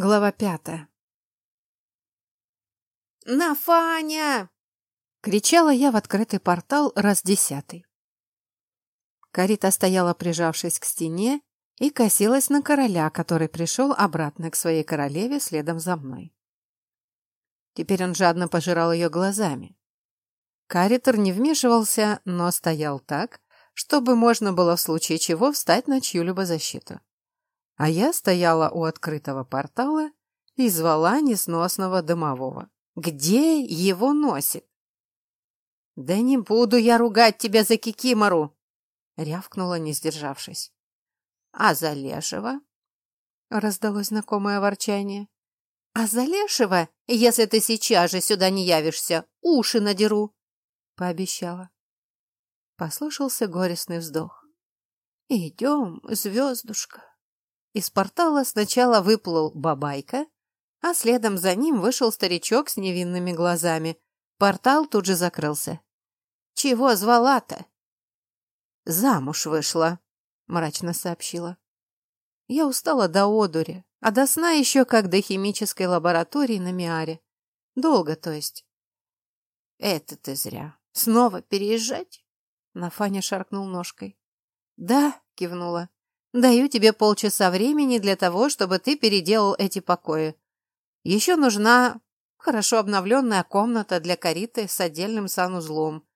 Глава пятая. «Нафаня!» — кричала я в открытый портал раз десятый. Карита стояла, прижавшись к стене, и косилась на короля, который пришел обратно к своей королеве следом за мной. Теперь он жадно пожирал ее глазами. Каритер не вмешивался, но стоял так, чтобы можно было в случае чего встать на чью-либо защиту. А я стояла у открытого портала и звала несносного домового. Где его носит? «Да не буду я ругать тебя за Кикимору!» — рявкнула, не сдержавшись. «А за Лешего?» — раздалось знакомое ворчание. «А за Лешего, если ты сейчас же сюда не явишься, уши надеру!» — пообещала. Послышался горестный вздох. «Идем, звездушка!» Из портала сначала выплыл бабайка, а следом за ним вышел старичок с невинными глазами. Портал тут же закрылся. «Чего звала-то?» «Замуж вышла», — мрачно сообщила. Я устала до одури, а до сна еще как до химической лаборатории на Миаре. Долго, то есть. «Это ты зря. Снова переезжать?» Нафаня шаркнул ножкой. «Да», — кивнула. Даю тебе полчаса времени для того, чтобы ты переделал эти покои. Еще нужна хорошо обновленная комната для кариты с отдельным санузлом.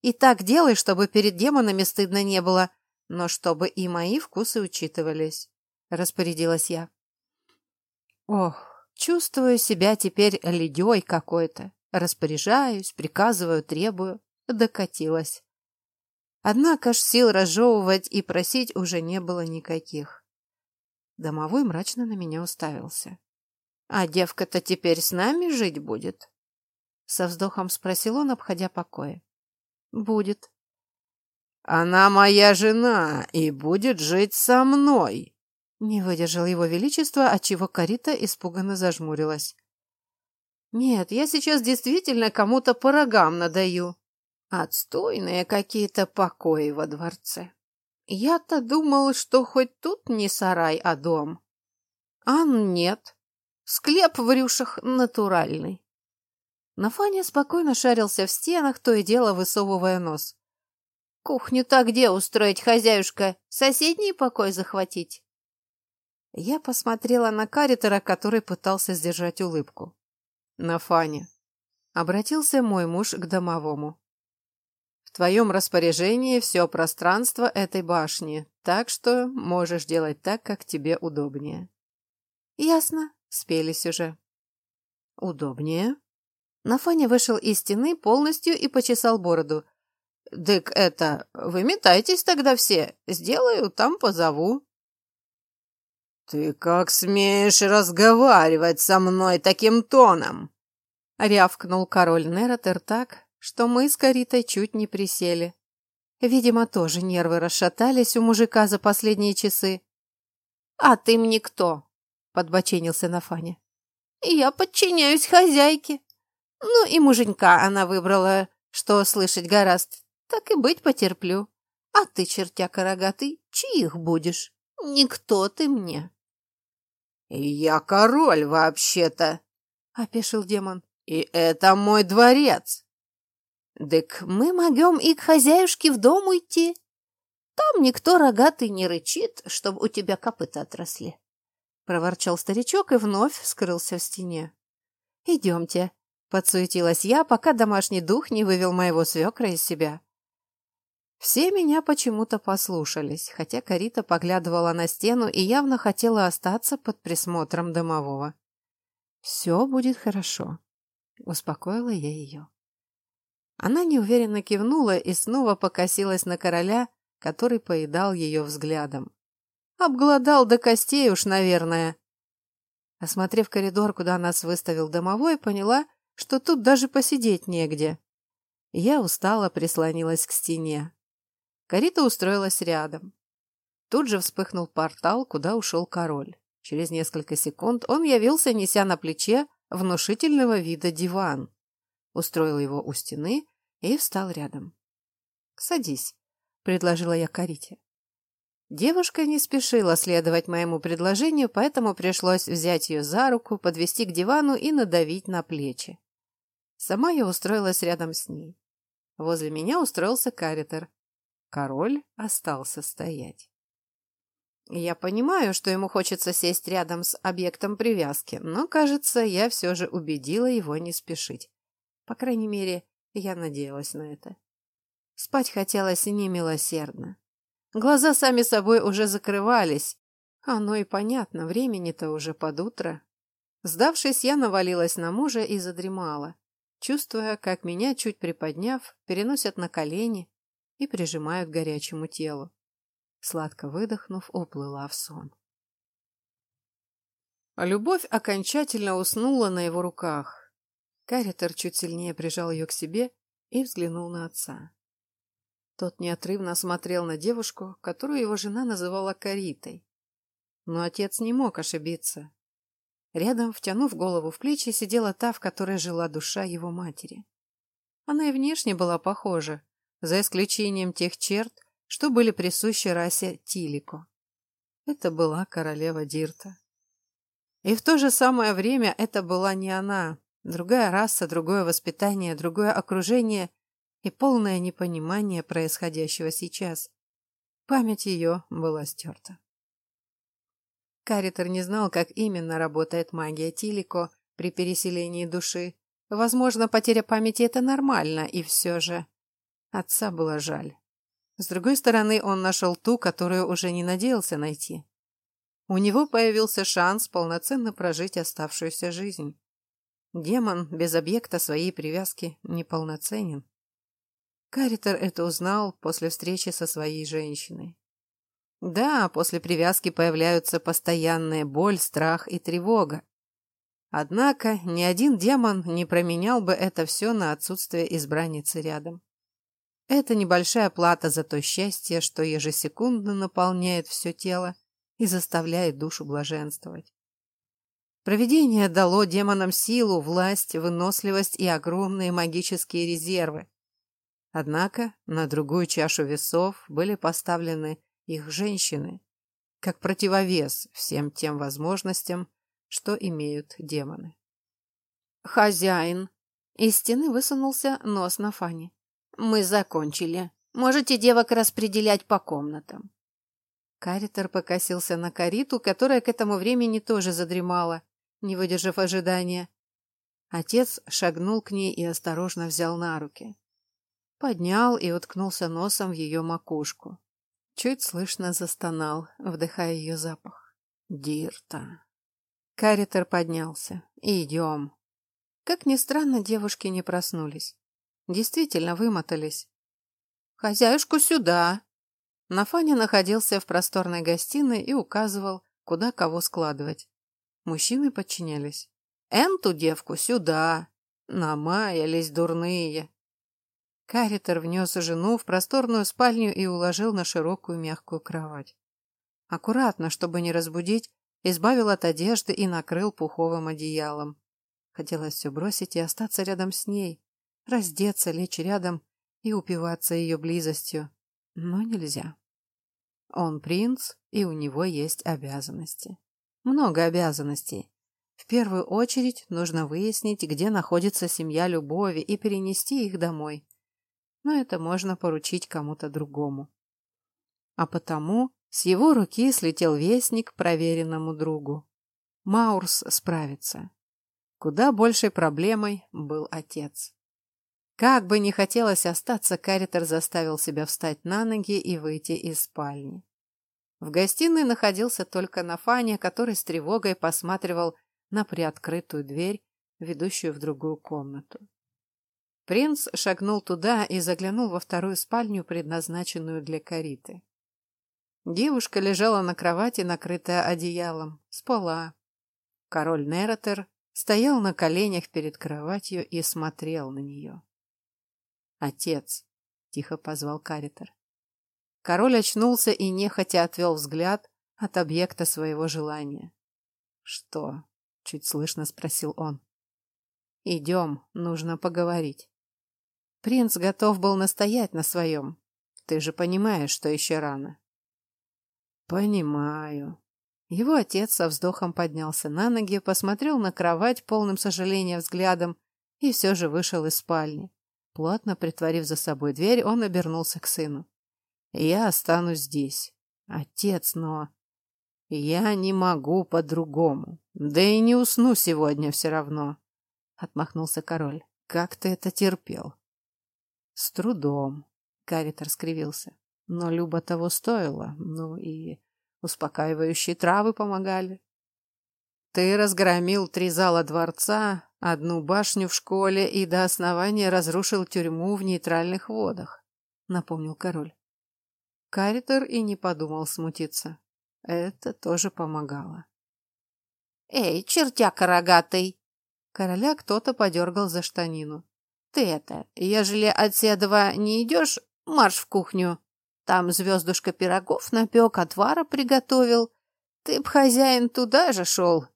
И так делай, чтобы перед демонами стыдно не было, но чтобы и мои вкусы учитывались, — распорядилась я. Ох, чувствую себя теперь ледей какой-то. Распоряжаюсь, приказываю, требую. Докатилась. Однако ж сил разжевывать и просить уже не было никаких. Домовой мрачно на меня уставился. «А девка-то теперь с нами жить будет?» Со вздохом спросил он, обходя покои. «Будет». «Она моя жена и будет жить со мной!» Не выдержал его величество, отчего Карита испуганно зажмурилась. «Нет, я сейчас действительно кому-то по рогам надаю», Отстойные какие-то покои во дворце. Я-то думал, что хоть тут не сарай, а дом. А нет. Склеп в рюшах натуральный. Нафаня спокойно шарился в стенах, то и дело высовывая нос. «Кухню-то где устроить, хозяюшка? Соседний покой захватить?» Я посмотрела на Каритера, который пытался сдержать улыбку. «Нафаня», — обратился мой муж к домовому. В твоем распоряжении все пространство этой башни, так что можешь делать так, как тебе удобнее. Ясно, спелись уже. Удобнее. Нафаня вышел из стены полностью и почесал бороду. «Дык это, выметайтесь тогда все, сделаю, там позову». «Ты как смеешь разговаривать со мной таким тоном?» — рявкнул король Нератер так, что мы с Каритой чуть не присели. Видимо, тоже нервы расшатались у мужика за последние часы. «А ты мне кто?» — подбоченился Нафаня. «Я подчиняюсь хозяйке. Ну и муженька она выбрала, что слышать гораст. Так и быть потерплю. А ты, чертяка рогатый, чьих будешь? Никто ты мне». «Я король вообще-то», — опешил демон. «И это мой дворец». «Дык мы могем и к хозяюшке в дом уйти. Там никто рогатый не рычит, чтобы у тебя копыта отросли», — проворчал старичок и вновь скрылся в стене. «Идемте», — подсуетилась я, пока домашний дух не вывел моего свекра из себя. Все меня почему-то послушались, хотя Карита поглядывала на стену и явно хотела остаться под присмотром домового. «Все будет хорошо», — успокоила я ее. Она неуверенно кивнула и снова покосилась на короля, который поедал ее взглядом. Обглодал до костей уж, наверное. Осмотрев коридор, куда нас выставил домовой, поняла, что тут даже посидеть негде. Я устало прислонилась к стене. Карита устроилась рядом. Тут же вспыхнул портал, куда ушел король. Через несколько секунд он явился, неся на плече внушительного вида диван. Устроил его у стены и встал рядом. «Садись», — предложила я Карите. Девушка не спешила следовать моему предложению, поэтому пришлось взять ее за руку, подвести к дивану и надавить на плечи. Сама я устроилась рядом с ней. Возле меня устроился каритер. Король остался стоять. Я понимаю, что ему хочется сесть рядом с объектом привязки, но, кажется, я все же убедила его не спешить. По крайней мере, я надеялась на это. Спать хотелось немилосердно. Глаза сами собой уже закрывались. Оно и понятно, времени-то уже под утро. Сдавшись, я навалилась на мужа и задремала, чувствуя, как меня, чуть приподняв, переносят на колени и прижимают к горячему телу. Сладко выдохнув, уплыла в сон. Любовь окончательно уснула на его руках. Каритер чуть сильнее прижал ее к себе и взглянул на отца. Тот неотрывно смотрел на девушку, которую его жена называла Каритой. Но отец не мог ошибиться. Рядом, втянув голову в плечи, сидела та, в которой жила душа его матери. Она и внешне была похожа, за исключением тех черт, что были присущи расе Тилико. Это была королева Дирта. И в то же самое время это была не она, другая раса, другое воспитание, другое окружение и полное непонимание происходящего сейчас. Память ее была стерта. Каритер не знал, как именно работает магия Тилико при переселении души. Возможно, потеря памяти – это нормально, и все же... Отца было жаль. С другой стороны, он нашел ту, которую уже не надеялся найти. У него появился шанс полноценно прожить оставшуюся жизнь. Демон без объекта своей привязки неполноценен. Каритер это узнал после встречи со своей женщиной. Да, после привязки появляются постоянная боль, страх и тревога. Однако ни один демон не променял бы это все на отсутствие избранницы рядом. Это небольшая плата за то счастье, что ежесекундно наполняет все тело и заставляет душу блаженствовать. Провидение дало демонам силу, власть, выносливость и огромные магические резервы, Однако на другую чашу весов были поставлены их женщины, как противовес всем тем возможностям, что имеют демоны. «Хозяин!» Из стены высунулся нос на фане. «Мы закончили. Можете девок распределять по комнатам». Каритер покосился на Кариту, которая к этому времени тоже задремала, не выдержав ожидания. Отец шагнул к ней и осторожно взял на руки поднял и уткнулся носом в ее макушку. Чуть слышно застонал, вдыхая ее запах. Дирта. Каритер поднялся. «Идем». Как ни странно, девушки не проснулись. Действительно вымотались. «Хозяюшку сюда!» Нафаня находился в просторной гостиной и указывал, куда кого складывать. Мужчины подчинялись. «Энту девку сюда!» Намаялись дурные. Каритер внес жену в просторную спальню и уложил на широкую мягкую кровать. Аккуратно, чтобы не разбудить, избавил от одежды и накрыл пуховым одеялом. Хотелось все бросить и остаться рядом с ней, раздеться, лечь рядом и упиваться ее близостью. Но нельзя. Он принц, и у него есть обязанности. Много обязанностей. В первую очередь нужно выяснить, где находится семья Любови и перенести их домой но это можно поручить кому-то другому. А потому с его руки слетел вестник проверенному другу. Маурс справится. Куда большей проблемой был отец. Как бы ни хотелось остаться, Каритер заставил себя встать на ноги и выйти из спальни. В гостиной находился только Нафаня, который с тревогой посматривал на приоткрытую дверь, ведущую в другую комнату. Принц шагнул туда и заглянул во вторую спальню, предназначенную для Кариты. Девушка лежала на кровати, накрытая одеялом, спала. Король Нератер стоял на коленях перед кроватью и смотрел на нее. «Отец!» — тихо позвал Каритер. Король очнулся и нехотя отвел взгляд от объекта своего желания. «Что?» — чуть слышно спросил он. «Идем, нужно поговорить». Принц готов был настоять на своем. Ты же понимаешь, что еще рано. Понимаю. Его отец со вздохом поднялся на ноги, посмотрел на кровать полным сожаления взглядом и все же вышел из спальни. Плотно притворив за собой дверь, он обернулся к сыну. «Я останусь здесь. Отец, но...» «Я не могу по-другому. Да и не усну сегодня все равно», — отмахнулся король. «Как ты это терпел?» «С трудом», — Каритер скривился. «Но Люба того стоила. Ну и успокаивающие травы помогали. Ты разгромил три зала дворца, одну башню в школе и до основания разрушил тюрьму в нейтральных водах», — напомнил король. Каритер и не подумал смутиться. Это тоже помогало. «Эй, чертяка рогатый!» Короля кто-то подергал за штанину. «Ты это, ежели от Седова не идешь, марш в кухню. Там звездушка пирогов напек, отвара приготовил. Ты б, хозяин, туда же шел!»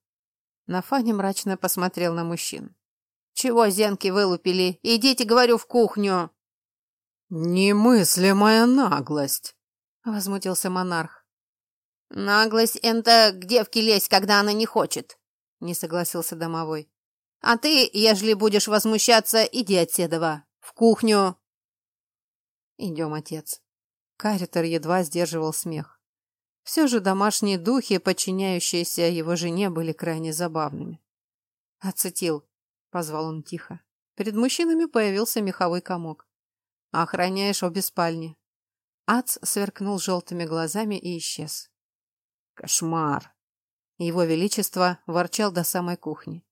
Нафаня мрачно посмотрел на мужчин. «Чего зенки вылупили? Идите, говорю, в кухню!» «Немыслимая наглость!» — возмутился монарх. «Наглость — это к девке лезть, когда она не хочет», — не согласился домовой. «А ты, ежели будешь возмущаться, иди от Седова. В кухню». «Идем, отец». Каритер едва сдерживал смех. Все же домашние духи, подчиняющиеся его жене, были крайне забавными. «Ацетил», — позвал он тихо. Перед мужчинами появился меховой комок. «Охраняешь обе спальни». Ац сверкнул желтыми глазами и исчез. Кошмар. Его Величество ворчал до самой кухни.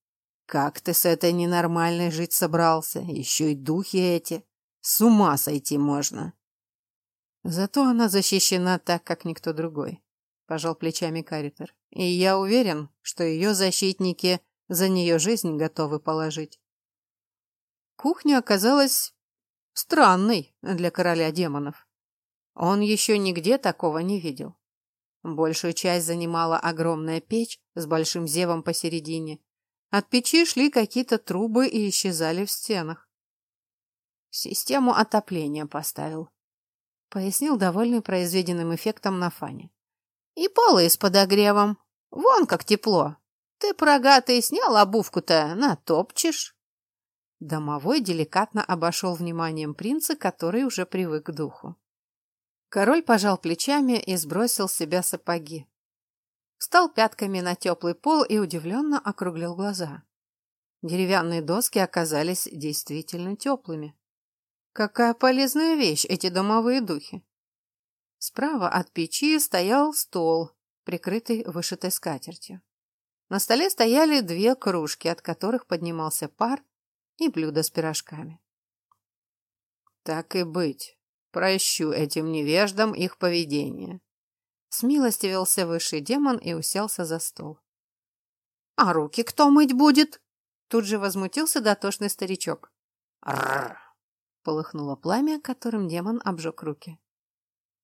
Как ты с этой ненормальной жить собрался? Еще и духи эти. С ума сойти можно. Зато она защищена так, как никто другой, пожал плечами Каритер. И я уверен, что ее защитники за нее жизнь готовы положить. Кухня оказалась странной для короля демонов. Он еще нигде такого не видел. Большую часть занимала огромная печь с большим зевом посередине. От печи шли какие-то трубы и исчезали в стенах. Систему отопления поставил. Пояснил довольный произведенным эффектом на фане. И полы с подогревом. Вон как тепло. Ты, прогатый, снял обувку-то, натопчешь. Домовой деликатно обошел вниманием принца, который уже привык к духу. Король пожал плечами и сбросил с себя сапоги. Встал пятками на теплый пол и удивленно округлил глаза. Деревянные доски оказались действительно теплыми. Какая полезная вещь эти домовые духи! Справа от печи стоял стол, прикрытый вышитой скатертью. На столе стояли две кружки, от которых поднимался пар, и блюдо с пирожками. Так и быть. Прощу этим невеждам их поведение. Смилостивился высший демон и уселся за стол. — А руки кто мыть будет? Тут же возмутился дотошный старичок. «Рррр!» — полыхнуло пламя, которым демон обжег руки.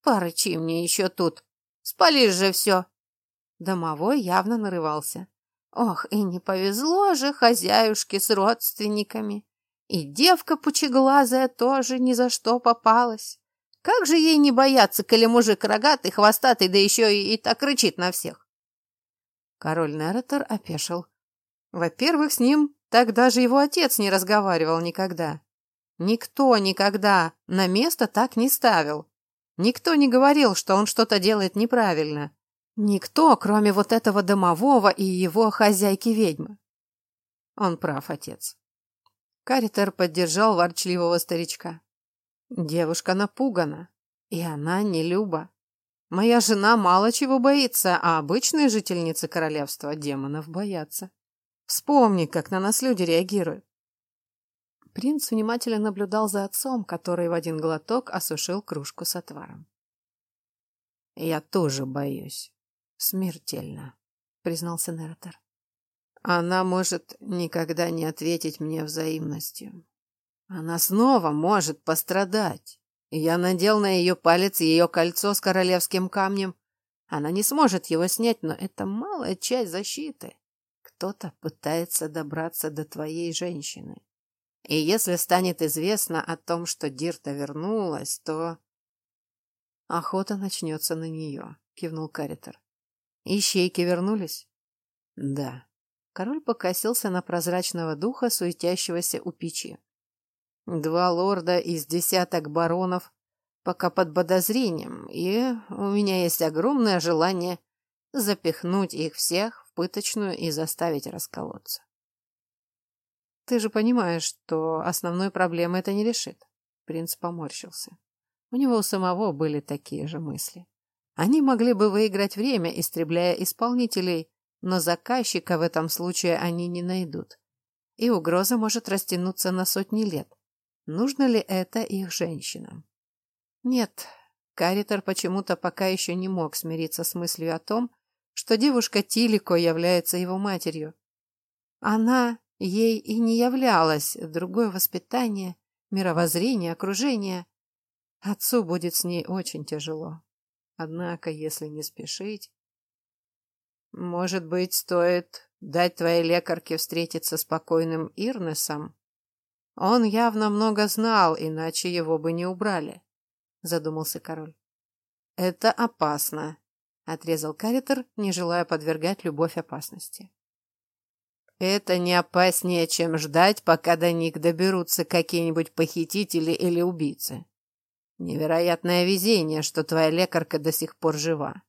«Порычи мне еще тут! Спалишь же все!» Домовой явно нарывался. «Ох, и не повезло же хозяюшке с родственниками! И девка пучеглазая тоже ни за что попалась!» Как же ей не бояться, коли мужик рогатый, хвостатый, да еще и, и так рычит на всех? Король Нератор опешил. Во-первых, с ним так даже его отец не разговаривал никогда. Никто никогда на место так не ставил. Никто не говорил, что он что-то делает неправильно. Никто, кроме вот этого домового и его хозяйки-ведьмы. Он прав, отец. Каритер поддержал ворчливого старичка. Девушка напугана, и она не Люба. Моя жена мало чего боится, а обычные жительницы королевства демонов боятся. Вспомни, как на нас люди реагируют. Принц внимательно наблюдал за отцом, который в один глоток осушил кружку с отваром. «Я тоже боюсь. Смертельно», — признался Нератор. «Она может никогда не ответить мне взаимностью. Она снова может пострадать. Я надел на ее палец ее кольцо с королевским камнем. Она не сможет его снять, но это малая часть защиты. Кто-то пытается добраться до твоей женщины. И если станет известно о том, что Дирта вернулась, то охота начнется на нее. кивнул Каритер. Ищейки вернулись? Да. Король покосился на прозрачного духа, суетящегося у печи. Два лорда из десяток баронов пока под подозрением, и у меня есть огромное желание запихнуть их всех в пыточную и заставить расколоться. Ты же понимаешь, что основной проблемы это не решит. Принц поморщился. У него у самого были такие же мысли. Они могли бы выиграть время, истребляя исполнителей, но заказчика в этом случае они не найдут. И угроза может растянуться на сотни лет. Нужно ли это их женщинам? Нет, Каритер почему-то пока еще не мог смириться с мыслью о том, что девушка Тилико является его матерью. Она ей и не являлась, другое воспитание, мировоззрение, окружение. Отцу будет с ней очень тяжело. Однако, если не спешить... Может быть, стоит дать твоей лекарке встретиться с покойным Ирнесом? Он явно много знал, иначе его бы не убрали, задумался король. Это опасно, отрезал Каритер, не желая подвергать любовь опасности. Это не опаснее, чем ждать, пока до них доберутся какие-нибудь похитители или убийцы. Невероятное везение, что твоя лекарка до сих пор жива.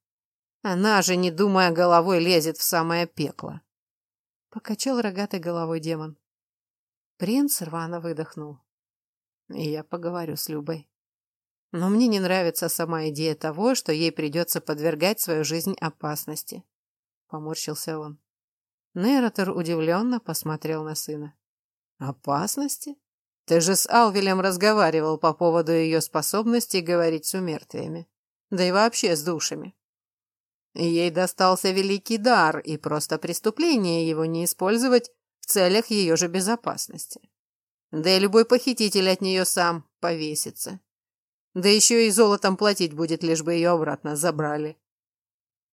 Она же, не думая головой, лезет в самое пекло. Покачал рогатой головой демон. Принц рвано выдохнул. Я поговорю с Любой. Но мне не нравится сама идея того, что ей придется подвергать свою жизнь опасности. Поморщился он. Нейротер удивленно посмотрел на сына. Опасности? Ты же с Алвелем разговаривал по поводу ее способности говорить с умертвиями. Да и вообще с душами. Ей достался великий дар, и просто преступление его не использовать в целях ее же безопасности. Да и любой похититель от нее сам повесится. Да еще и золотом платить будет, лишь бы ее обратно забрали.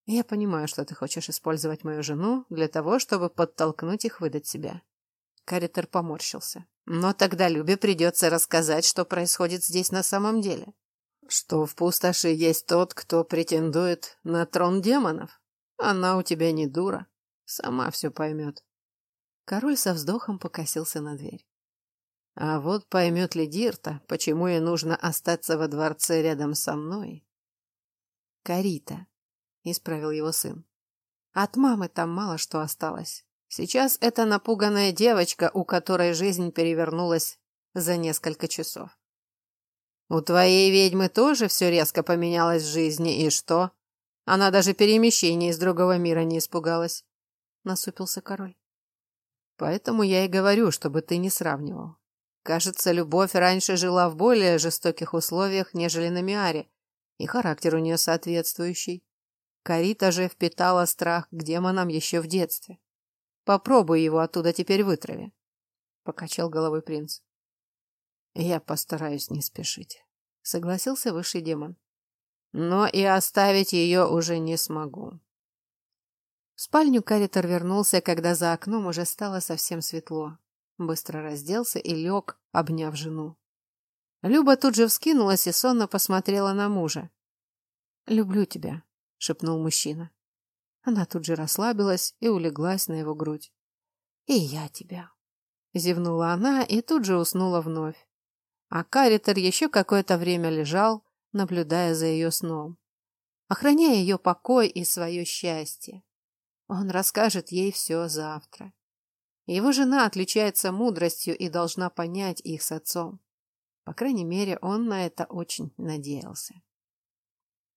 Я понимаю, что ты хочешь использовать мою жену для того, чтобы подтолкнуть их выдать себя. Каритер поморщился. Но тогда Любе придется рассказать, что происходит здесь на самом деле. Что в пустоши есть тот, кто претендует на трон демонов. Она у тебя не дура. Сама все поймет. Король со вздохом покосился на дверь. А вот поймет ли Дирта, почему ей нужно остаться во дворце рядом со мной? Карита, исправил его сын. От мамы там мало что осталось. Сейчас это напуганная девочка, у которой жизнь перевернулась за несколько часов. У твоей ведьмы тоже все резко поменялось в жизни, и что? Она даже перемещения из другого мира не испугалась. Насупился король. Поэтому я и говорю, чтобы ты не сравнивал. Кажется, любовь раньше жила в более жестоких условиях, нежели на Миаре, и характер у нее соответствующий. Карита же впитала страх к демонам еще в детстве. Попробуй его оттуда теперь вытрави. Покачал головой принц. Я постараюсь не спешить. Согласился высший демон. Но и оставить ее уже не смогу. В спальню Каритер вернулся, когда за окном уже стало совсем светло. Быстро разделся и лег, обняв жену. Люба тут же вскинулась и сонно посмотрела на мужа. «Люблю тебя», — шепнул мужчина. Она тут же расслабилась и улеглась на его грудь. «И я тебя», — зевнула она и тут же уснула вновь. А Каритер еще какое-то время лежал, наблюдая за ее сном, охраняя ее покой и свое счастье. Он расскажет ей все завтра. Его жена отличается мудростью и должна понять их с отцом. По крайней мере, он на это очень надеялся.